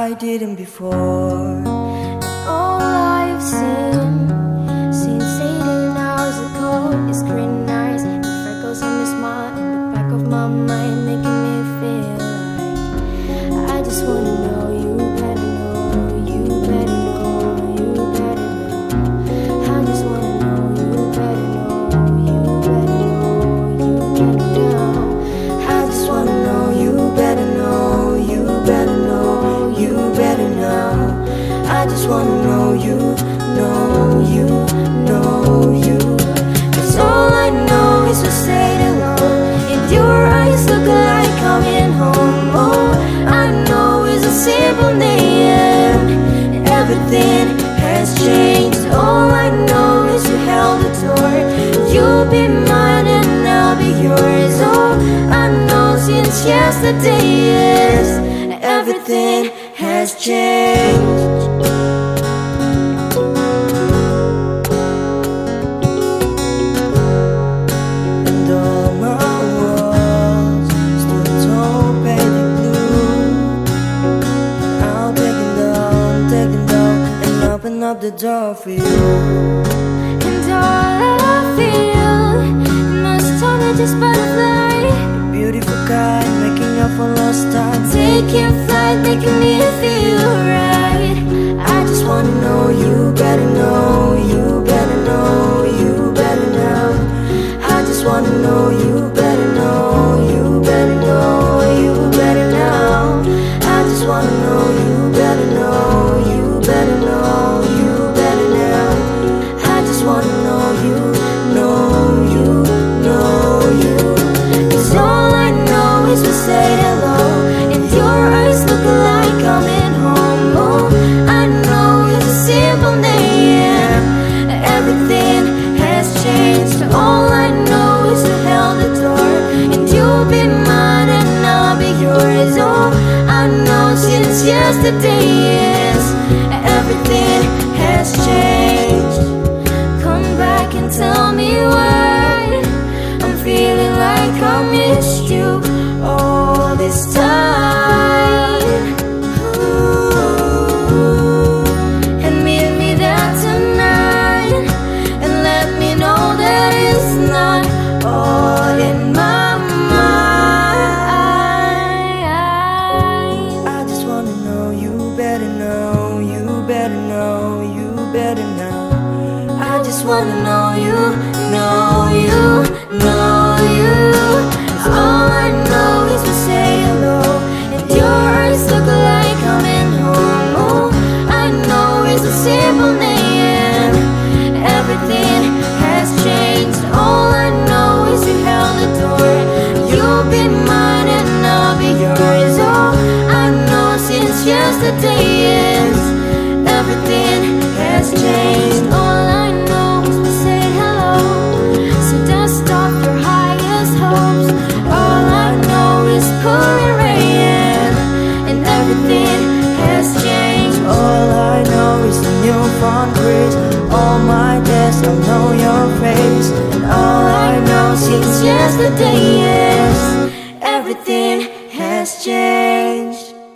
I didn't before. And All I've seen since 18 hours ago is green eyes and freckles on your smile in the back of my mind, be mine and I'll be yours. All I know since yesterday is everything has changed. Up the door for you. Just butterfly. Beautiful guy, making up for lost time. Taking flight, making me feel Everything has changed. All I know is you held the door, and you'll be mine and I'll be yours. All I know since yesterday is everything has changed. Come back and tell me why I'm feeling like I missed you all this time. Wanna know you, know you, know you. All I know is to say hello, and your eyes look like coming home. All I know is a simple name. Everything has changed. All I know is you held the door. You'll be mine and I'll be yours. All I know since yesterday All my days. I know your face, and all I know since yesterday